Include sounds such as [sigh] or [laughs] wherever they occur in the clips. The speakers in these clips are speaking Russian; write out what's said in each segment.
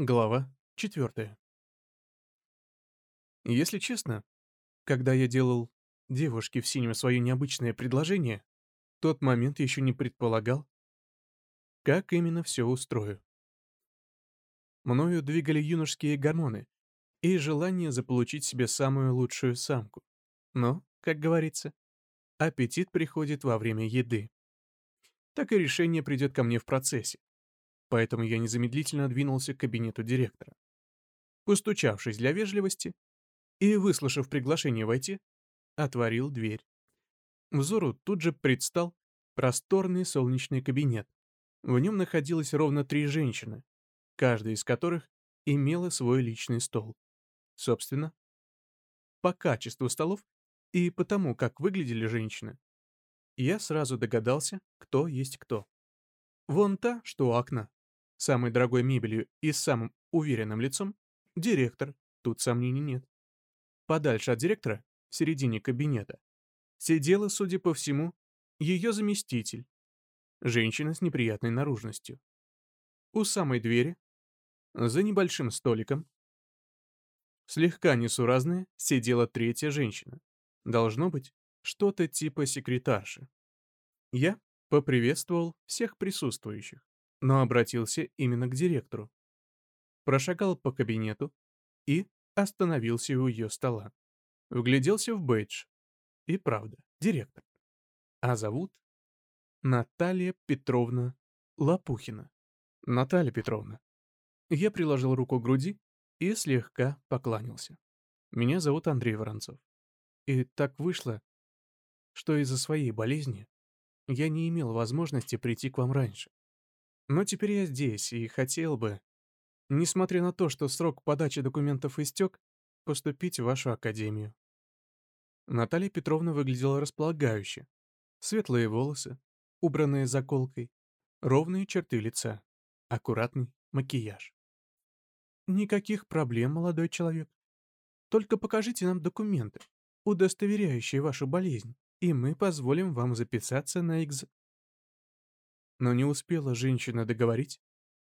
Глава 4. Если честно, когда я делал девушке в синем свое необычное предложение, тот момент еще не предполагал, как именно все устрою. Мною двигали юношеские гормоны и желание заполучить себе самую лучшую самку. Но, как говорится, аппетит приходит во время еды. Так и решение придет ко мне в процессе поэтому я незамедлительно двинулся к кабинету директора. Постучавшись для вежливости и выслушав приглашение войти, отворил дверь. Взору тут же предстал просторный солнечный кабинет. В нем находилось ровно три женщины, каждая из которых имела свой личный стол. Собственно, по качеству столов и по тому, как выглядели женщины, я сразу догадался, кто есть кто. Вон та, что у окна, самой дорогой мебелью и самым уверенным лицом, директор, тут сомнений нет. Подальше от директора, в середине кабинета, сидела, судя по всему, ее заместитель, женщина с неприятной наружностью. У самой двери, за небольшим столиком, слегка несуразная, сидела третья женщина. Должно быть, что-то типа секретарши. Я поприветствовал всех присутствующих но обратился именно к директору. Прошагал по кабинету и остановился у ее стола. Вгляделся в бейдж. И правда, директор. А зовут Наталья Петровна Лопухина. Наталья Петровна. Я приложил руку к груди и слегка покланялся. Меня зовут Андрей Воронцов. И так вышло, что из-за своей болезни я не имел возможности прийти к вам раньше. Но теперь я здесь и хотел бы, несмотря на то, что срок подачи документов истек, поступить в вашу академию. Наталья Петровна выглядела располагающе. Светлые волосы, убранные заколкой, ровные черты лица, аккуратный макияж. Никаких проблем, молодой человек. Только покажите нам документы, удостоверяющие вашу болезнь, и мы позволим вам записаться на экз... Но не успела женщина договорить,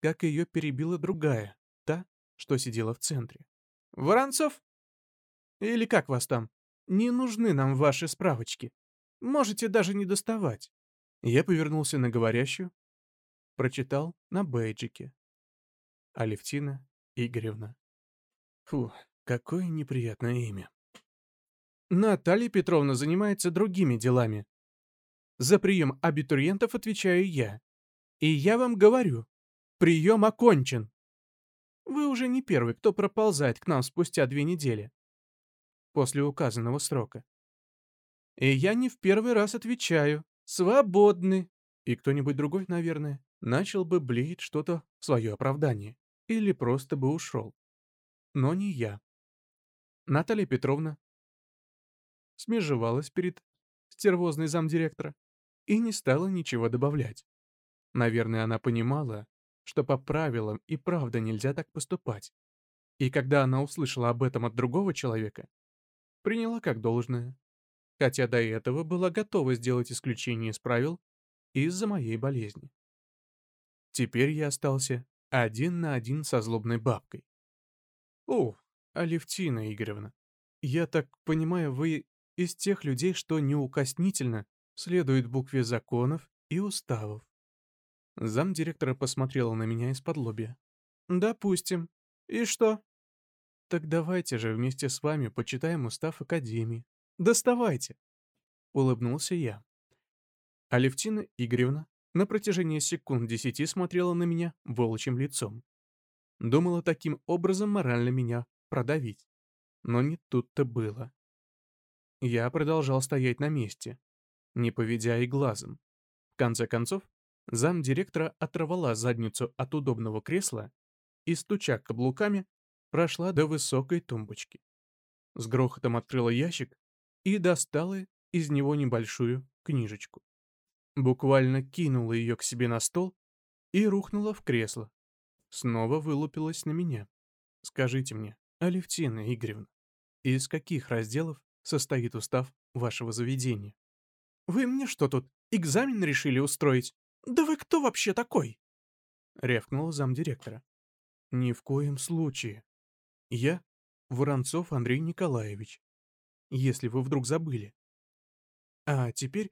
как ее перебила другая, та, что сидела в центре. «Воронцов? Или как вас там? Не нужны нам ваши справочки. Можете даже не доставать». Я повернулся на говорящую, прочитал на бейджике. Алевтина Игоревна. Фу, какое неприятное имя. Наталья Петровна занимается другими делами, за прием абитуриентов отвечаю я. И я вам говорю, прием окончен. Вы уже не первый, кто проползает к нам спустя две недели. После указанного срока. И я не в первый раз отвечаю. Свободны. И кто-нибудь другой, наверное, начал бы блеять что-то в свое оправдание. Или просто бы ушел. Но не я. Наталья Петровна смежевалась перед стервозной замдиректора и не стала ничего добавлять. Наверное, она понимала, что по правилам и правда нельзя так поступать. И когда она услышала об этом от другого человека, приняла как должное. Хотя до этого была готова сделать исключение из правил из-за моей болезни. Теперь я остался один на один со злобной бабкой. «О, Алевтина Игоревна, я так понимаю, вы из тех людей, что неукоснительно следует букве законов и уставов. Замдиректора посмотрела на меня из-под лобья. «Допустим. И что?» «Так давайте же вместе с вами почитаем устав Академии. Доставайте!» Улыбнулся я. Алевтина Игоревна на протяжении секунд десяти смотрела на меня волчьим лицом. Думала таким образом морально меня продавить. Но не тут-то было. Я продолжал стоять на месте, не поведя и глазом. В конце концов, замдиректора оторвала задницу от удобного кресла и, стуча каблуками, прошла до высокой тумбочки. С грохотом открыла ящик и достала из него небольшую книжечку. Буквально кинула ее к себе на стол и рухнула в кресло. Снова вылупилась на меня. «Скажите мне, Алевтина Игоревна, из каких разделов состоит устав вашего заведения?» «Вы мне что тут, экзамен решили устроить? Да вы кто вообще такой?» — рявкнул замдиректора. Ни в коем случае. Я Воронцов Андрей Николаевич. Если вы вдруг забыли. А теперь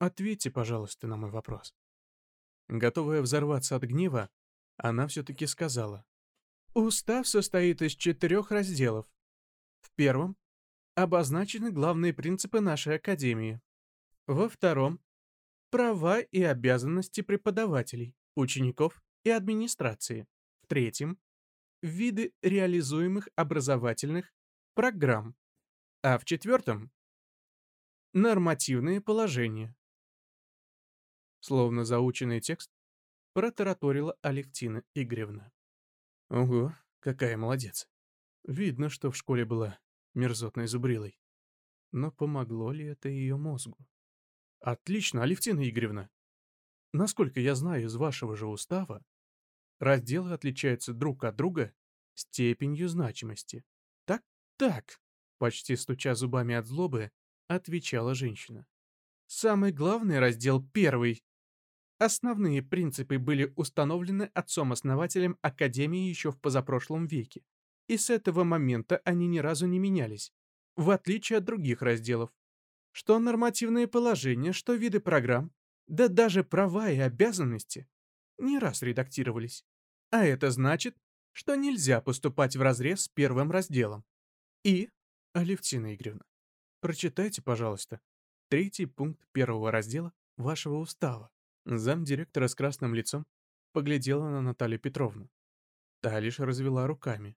ответьте, пожалуйста, на мой вопрос. Готовая взорваться от гнева, она все-таки сказала. Устав состоит из четырех разделов. В первом обозначены главные принципы нашей академии. Во втором — права и обязанности преподавателей, учеников и администрации. В третьем — виды реализуемых образовательных программ. А в четвертом — нормативные положения. Словно заученный текст, протараторила Алевтина Игоревна. Ого, какая молодец. Видно, что в школе была мерзотной зубрилой. Но помогло ли это ее мозгу? Отлично, Алевтина Игоревна. Насколько я знаю из вашего же устава, разделы отличаются друг от друга степенью значимости. Так, так, почти стуча зубами от злобы, отвечала женщина. Самый главный раздел первый, Основные принципы были установлены отцом-основателем Академии еще в позапрошлом веке, и с этого момента они ни разу не менялись, в отличие от других разделов. Что нормативные положения, что виды программ, да даже права и обязанности не раз редактировались. А это значит, что нельзя поступать вразрез с первым разделом. И, Алевтина Игоревна, прочитайте, пожалуйста, третий пункт первого раздела вашего устава. Замдиректора с красным лицом поглядела на Наталью Петровну. Та лишь развела руками.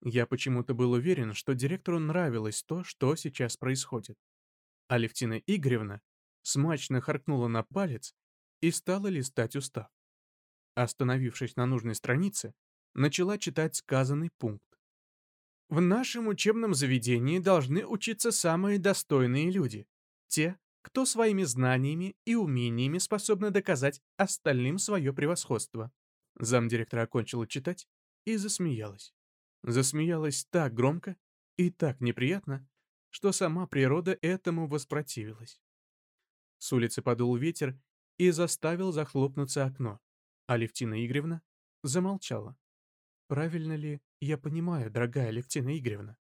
Я почему-то был уверен, что директору нравилось то, что сейчас происходит. Алевтина Игоревна смачно харкнула на палец и стала листать устав. Остановившись на нужной странице, начала читать сказанный пункт. В нашем учебном заведении должны учиться самые достойные люди, те, кто своими знаниями и умениями способны доказать остальным свое превосходство. Замдиректора окончила читать и засмеялась. Засмеялась так громко и так неприятно, что сама природа этому воспротивилась. С улицы подул ветер и заставил захлопнуться окно. Алевтина Игоревна замолчала. Правильно ли я понимаю, дорогая Алевтина Игоревна,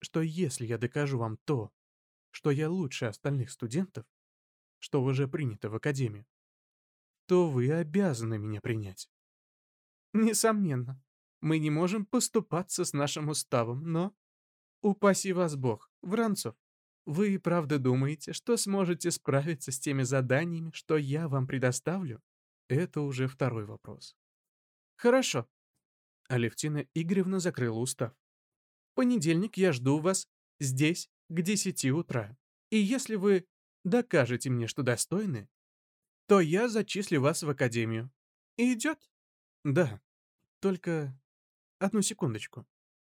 что если я докажу вам то, что я лучше остальных студентов, что уже принято в академию, то вы обязаны меня принять. Несомненно, мы не можем поступаться с нашим уставом, но... Упаси вас Бог, Вранцов, вы и правда думаете, что сможете справиться с теми заданиями, что я вам предоставлю? Это уже второй вопрос. Хорошо. Алевтина Игоревна закрыла устав. Понедельник я жду вас здесь к десяти утра. И если вы докажете мне, что достойны, то я зачислю вас в академию. Идет? Да. Только одну секундочку.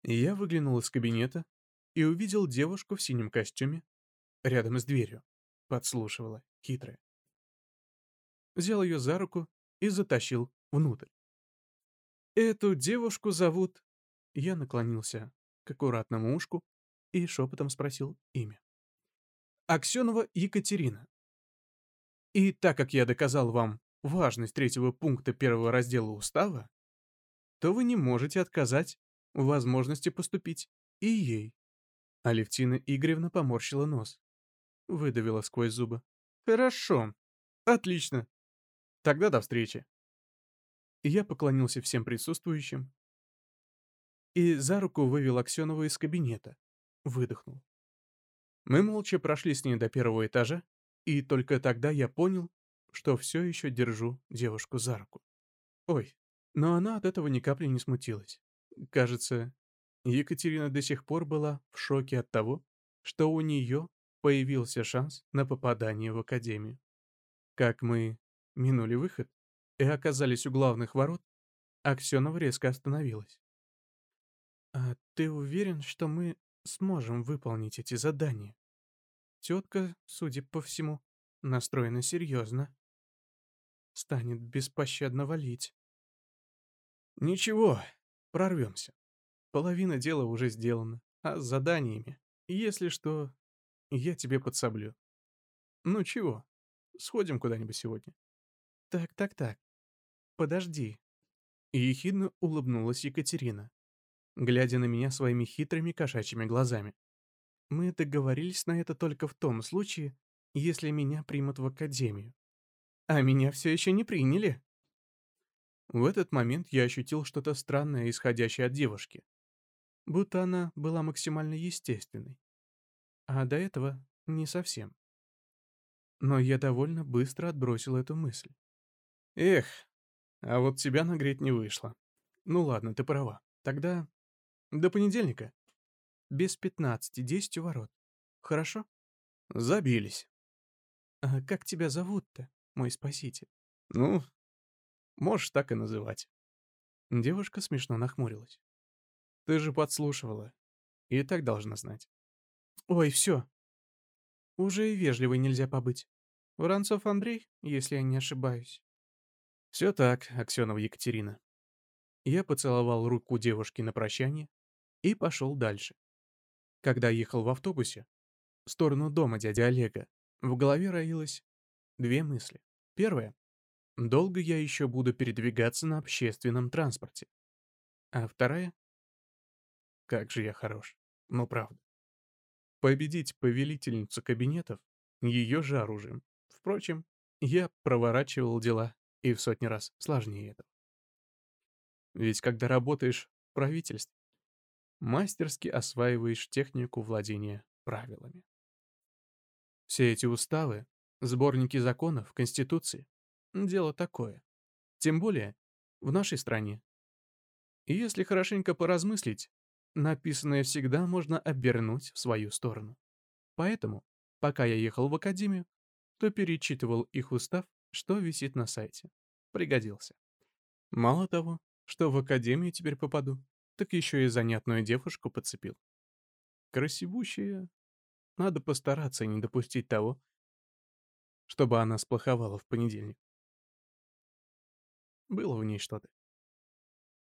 Я выглянул из кабинета и увидел девушку в синем костюме рядом с дверью. Подслушивала, хитрая. Взял ее за руку и затащил внутрь. Эту девушку зовут... Я наклонился к аккуратному ушку и шепотом спросил имя. Аксенова Екатерина. И так как я доказал вам важность третьего пункта первого раздела устава, то вы не можете отказать в возможности поступить и ей. Алевтина Игоревна поморщила нос. Выдавила сквозь зубы. Хорошо. Отлично. Тогда до встречи. Я поклонился всем присутствующим и за руку вывел Аксенова из кабинета, выдохнул. Мы молча прошли с ней до первого этажа, и только тогда я понял, что все еще держу девушку за руку. Ой, но она от этого ни капли не смутилась. Кажется, Екатерина до сих пор была в шоке от того, что у нее появился шанс на попадание в академию. Как мы минули выход и оказались у главных ворот, Аксенова резко остановилась. «А ты уверен, что мы сможем выполнить эти задания. Тетка, судя по всему, настроена серьезно. Станет беспощадно валить. Ничего, прорвемся. Половина дела уже сделана, а с заданиями, если что, я тебе подсоблю. Ну чего, сходим куда-нибудь сегодня? Так, так, так. Подожди. Ехидно улыбнулась Екатерина, глядя на меня своими хитрыми кошачьими глазами. Мы договорились на это только в том случае, если меня примут в академию. А меня все еще не приняли. В этот момент я ощутил что-то странное, исходящее от девушки. Будто она была максимально естественной. А до этого не совсем. Но я довольно быстро отбросил эту мысль. Эх, а вот тебя нагреть не вышло. Ну ладно, ты права. Тогда до понедельника. Без пятнадцати, десять у ворот. Хорошо? Забились. А как тебя зовут-то, мой спаситель? Ну, можешь так и называть. Девушка смешно нахмурилась. Ты же подслушивала. И так должна знать. Ой, все. Уже и вежливой нельзя побыть. Воронцов Андрей, если я не ошибаюсь. Все так, Аксенова Екатерина. Я поцеловал руку девушки на прощание и пошел дальше. Когда ехал в автобусе, в сторону дома дяди Олега, в голове роилось две мысли. Первая. Долго я еще буду передвигаться на общественном транспорте. А вторая. Как же я хорош. Ну, правда. Победить повелительницу кабинетов — ее же оружием. Впрочем, я проворачивал дела и в сотни раз сложнее этого. Ведь когда работаешь в правительстве, мастерски осваиваешь технику владения правилами. Все эти уставы, сборники законов, конституции — дело такое. Тем более в нашей стране. И если хорошенько поразмыслить, написанное всегда можно обернуть в свою сторону. Поэтому, пока я ехал в академию, то перечитывал их устав, что висит на сайте. Пригодился. Мало того, что в академию теперь попаду, так еще и занятную девушку подцепил. Красивущая. Надо постараться не допустить того, чтобы она сплоховала в понедельник. Было в ней что-то.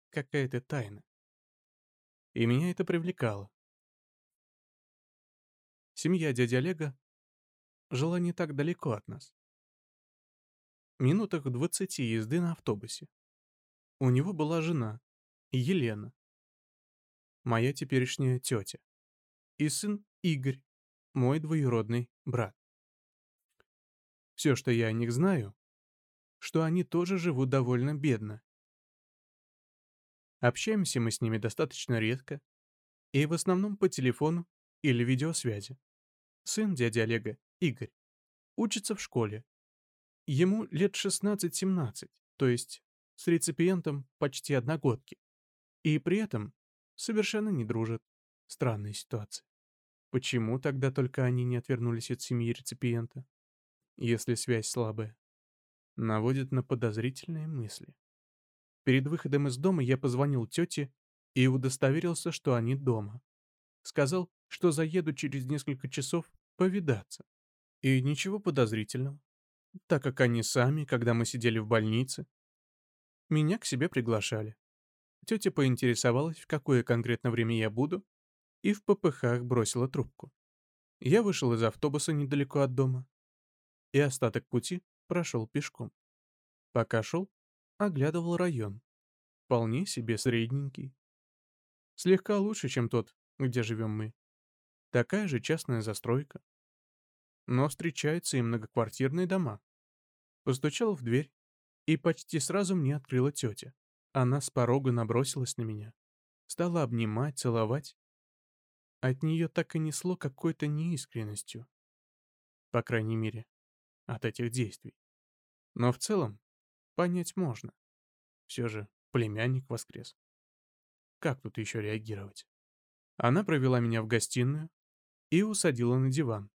Какая-то тайна. И меня это привлекало. Семья дяди Олега жила не так далеко от нас. Минутах двадцати езды на автобусе. У него была жена, Елена, моя теперешняя тетя, и сын Игорь, мой двоюродный брат. Все, что я о них знаю, что они тоже живут довольно бедно. Общаемся мы с ними достаточно редко и в основном по телефону или видеосвязи. Сын дяди Олега, Игорь, учится в школе. Ему лет 16-17, то есть с реципиентом почти одногодки. И при этом совершенно не дружат. Странная ситуация. Почему тогда только они не отвернулись от семьи реципиента? Если связь слабая. Наводит на подозрительные мысли. Перед выходом из дома я позвонил тете и удостоверился, что они дома. Сказал, что заеду через несколько часов повидаться. И ничего подозрительного, так как они сами, когда мы сидели в больнице, меня к себе приглашали. Тетя поинтересовалась, в какое конкретно время я буду, и в попыхах бросила трубку. Я вышел из автобуса недалеко от дома, и остаток пути прошел пешком. Пока шел, оглядывал район. Вполне себе средненький. Слегка лучше, чем тот, где живем мы. Такая же частная застройка. Но встречаются и многоквартирные дома. Постучал в дверь, и почти сразу мне открыла тетя. Она с порога набросилась на меня. Стала обнимать, целовать. От нее так и несло какой-то неискренностью. По крайней мере, от этих действий. Но в целом понять можно. Все же племянник воскрес. Как тут еще реагировать? Она провела меня в гостиную и усадила на диван.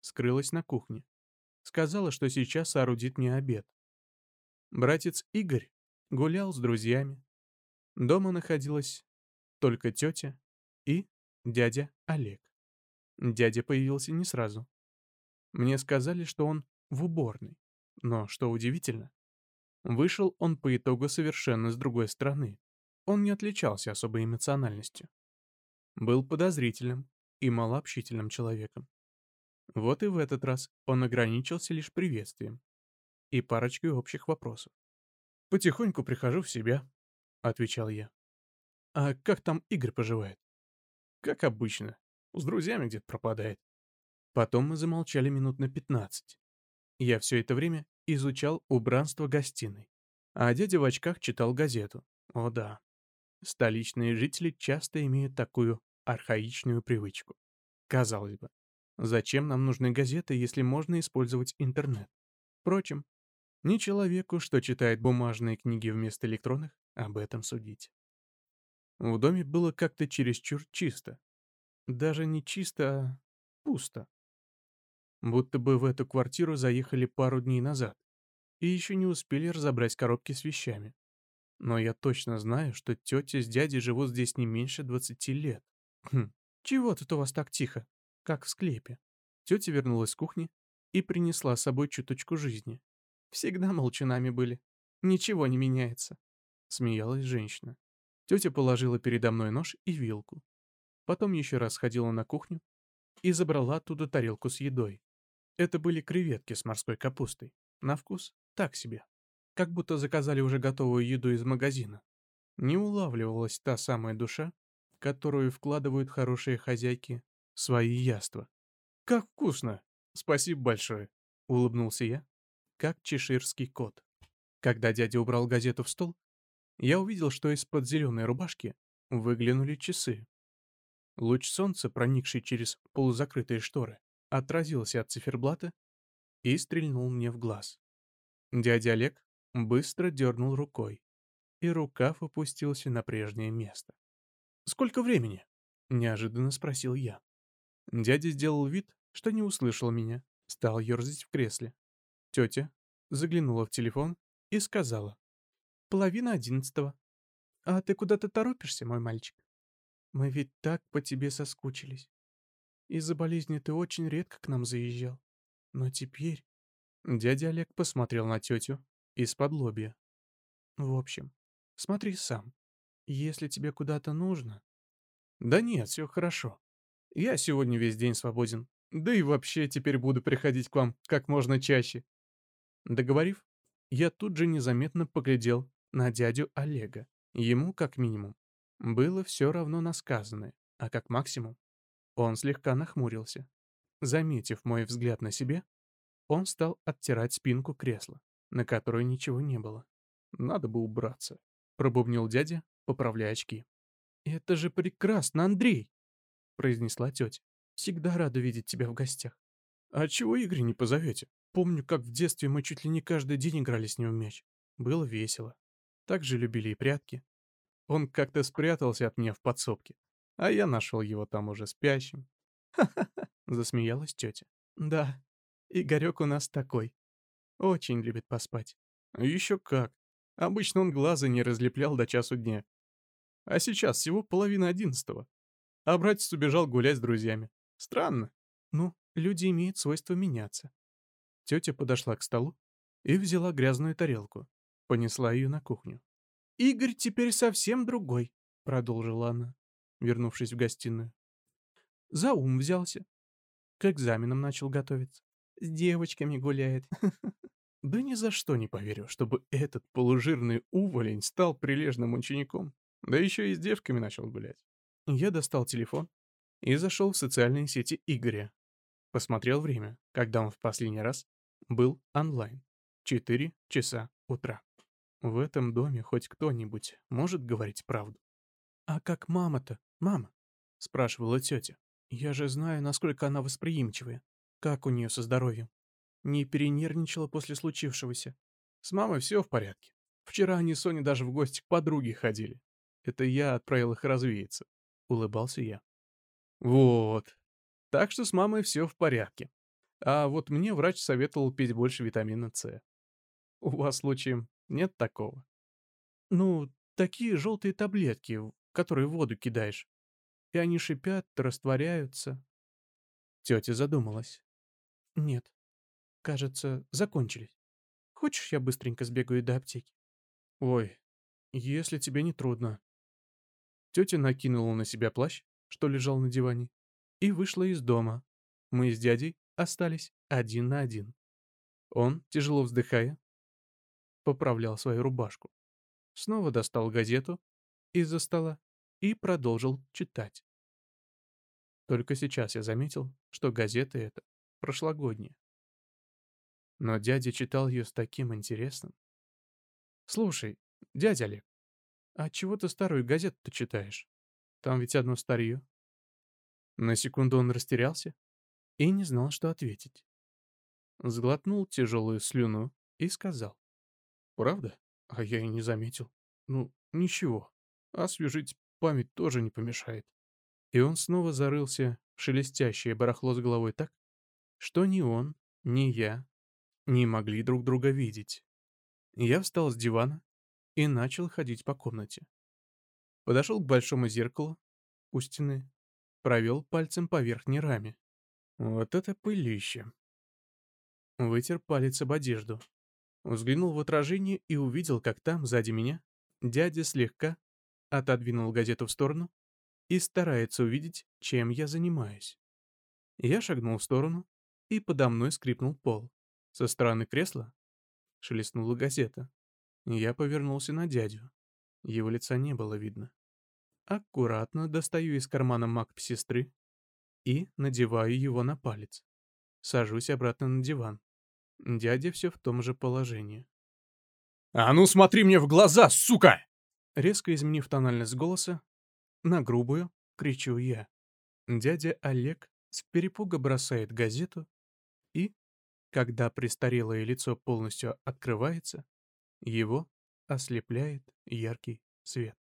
Скрылась на кухне. Сказала, что сейчас соорудит мне обед. Братец Игорь гулял с друзьями. Дома находилась только тетя и дядя Олег. Дядя появился не сразу. Мне сказали, что он в уборной. Но, что удивительно, вышел он по итогу совершенно с другой стороны. Он не отличался особой эмоциональностью. Был подозрительным и малообщительным человеком. Вот и в этот раз он ограничился лишь приветствием и парочкой общих вопросов. Потихоньку прихожу в себя. — отвечал я. «А как там Игорь поживает?» «Как обычно. С друзьями где-то пропадает». Потом мы замолчали минут на пятнадцать. Я все это время изучал убранство гостиной, а дядя в очках читал газету. О да, столичные жители часто имеют такую архаичную привычку. Казалось бы, зачем нам нужны газеты, если можно использовать интернет? Впрочем, не человеку, что читает бумажные книги вместо электронных, об этом судить. В доме было как-то чересчур чисто. Даже не чисто, а пусто. Будто бы в эту квартиру заехали пару дней назад и еще не успели разобрать коробки с вещами. Но я точно знаю, что тетя с дядей живут здесь не меньше двадцати лет. Хм, чего тут у вас так тихо, как в склепе? Тетя вернулась с кухни и принесла с собой чуточку жизни. Всегда молчунами были. Ничего не меняется. Смеялась женщина. Тетя положила передо мной нож и вилку. Потом еще раз ходила на кухню и забрала оттуда тарелку с едой. Это были креветки с морской капустой. На вкус так себе. Как будто заказали уже готовую еду из магазина. Не улавливалась та самая душа, которую вкладывают хорошие хозяйки в свои яства. «Как вкусно! Спасибо большое!» — улыбнулся я, как чеширский кот. Когда дядя убрал газету в стол, я увидел, что из-под зеленой рубашки выглянули часы. Луч солнца, проникший через полузакрытые шторы, отразился от циферблата и стрельнул мне в глаз. Дядя Олег быстро дернул рукой, и рукав опустился на прежнее место. «Сколько времени?» — неожиданно спросил я. Дядя сделал вид, что не услышал меня, стал ерзать в кресле. Тетя заглянула в телефон и сказала. «Половина одиннадцатого. А ты куда-то торопишься, мой мальчик? Мы ведь так по тебе соскучились. Из-за болезни ты очень редко к нам заезжал. Но теперь...» Дядя Олег посмотрел на тетю из-под лобья. «В общем, смотри сам. Если тебе куда-то нужно...» «Да нет, все хорошо. Я сегодня весь день свободен. Да и вообще теперь буду приходить к вам как можно чаще». Договорив, я тут же незаметно поглядел на дядю Олега. Ему, как минимум, было все равно на сказанное, а как максимум он слегка нахмурился. Заметив мой взгляд на себе, он стал оттирать спинку кресла, на которой ничего не было. «Надо бы убраться», — пробубнил дядя, поправляя очки. «Это же прекрасно, Андрей!» — произнесла тетя. «Всегда рада видеть тебя в гостях». «А чего Игоря не позовете? Помню, как в детстве мы чуть ли не каждый день играли с ним в мяч. Было весело. Так же любили и прятки. Он как-то спрятался от меня в подсобке а я нашел его там уже спящим. «Ха-ха-ха», [laughs] — засмеялась тетя. «Да, Игорек у нас такой. Очень любит поспать». «Еще как. Обычно он глаза не разлеплял до часу дня. А сейчас всего половина одиннадцатого. А братец убежал гулять с друзьями. Странно. Ну, люди имеют свойство меняться». Тетя подошла к столу и взяла грязную тарелку. Понесла ее на кухню. «Игорь теперь совсем другой», — продолжила она вернувшись в гостиную. За ум взялся. К экзаменам начал готовиться. С девочками гуляет. [laughs] Да ни за что не поверю, чтобы этот полужирный уволень стал прилежным учеником. Да еще и с девками начал гулять. Я достал телефон и зашел в социальные сети Игоря. Посмотрел время, когда он в последний раз был онлайн. Четыре часа утра. В этом доме хоть кто-нибудь может говорить правду. «А как мама-то?» «Мама», — спрашивала тетя, — «я же знаю, насколько она восприимчивая. Как у нее со здоровьем? Не перенервничала после случившегося? С мамой все в порядке. Вчера они с Соней даже в гости к подруге ходили. Это я отправил их развеяться», — улыбался я. «Вот. Так что с мамой все в порядке. А вот мне врач советовал пить больше витамина С. У вас случаем нет такого?» «Ну, такие желтые таблетки, которые в воду кидаешь. И они шипят, растворяются. Тетя задумалась. Нет, кажется, закончились. Хочешь, я быстренько сбегаю до аптеки? Ой, если тебе не трудно. Тетя накинула на себя плащ, что лежал на диване, и вышла из дома. Мы с дядей остались один на один. Он, тяжело вздыхая, поправлял свою рубашку. снова достал газету из-за стола и продолжил читать. Только сейчас я заметил, что газета эта прошлогодняя. Но дядя читал ее с таким интересом. «Слушай, дядя Олег, а чего ты старую газету-то читаешь? Там ведь одно старье». На секунду он растерялся и не знал, что ответить. Сглотнул тяжелую слюну и сказал. «Правда? А я и не заметил. Ну, ничего. Освежить память тоже не помешает». И он снова зарылся в шелестящее барахло с головой так, что ни он, ни я не могли друг друга видеть. Я встал с дивана и начал ходить по комнате. Подошел к большому зеркалу у стены, провел пальцем по верхней раме. Вот это пылище. Вытер палец об одежду. Взглянул в отражение и увидел, как там, сзади меня, дядя слегка отодвинул газету в сторону и старается увидеть, чем я занимаюсь. Я шагнул в сторону, и подо мной скрипнул пол. Со стороны кресла шелестнула газета. Я повернулся на дядю. Его лица не было видно. Аккуратно достаю из кармана маг сестры и надеваю его на палец. Сажусь обратно на диван. Дядя все в том же положении. «А ну смотри мне в глаза, сука!» Резко изменив тональность голоса, на грубую кричу я. Дядя Олег с перепуга бросает газету и, когда престарелое лицо полностью открывается, его ослепляет яркий свет.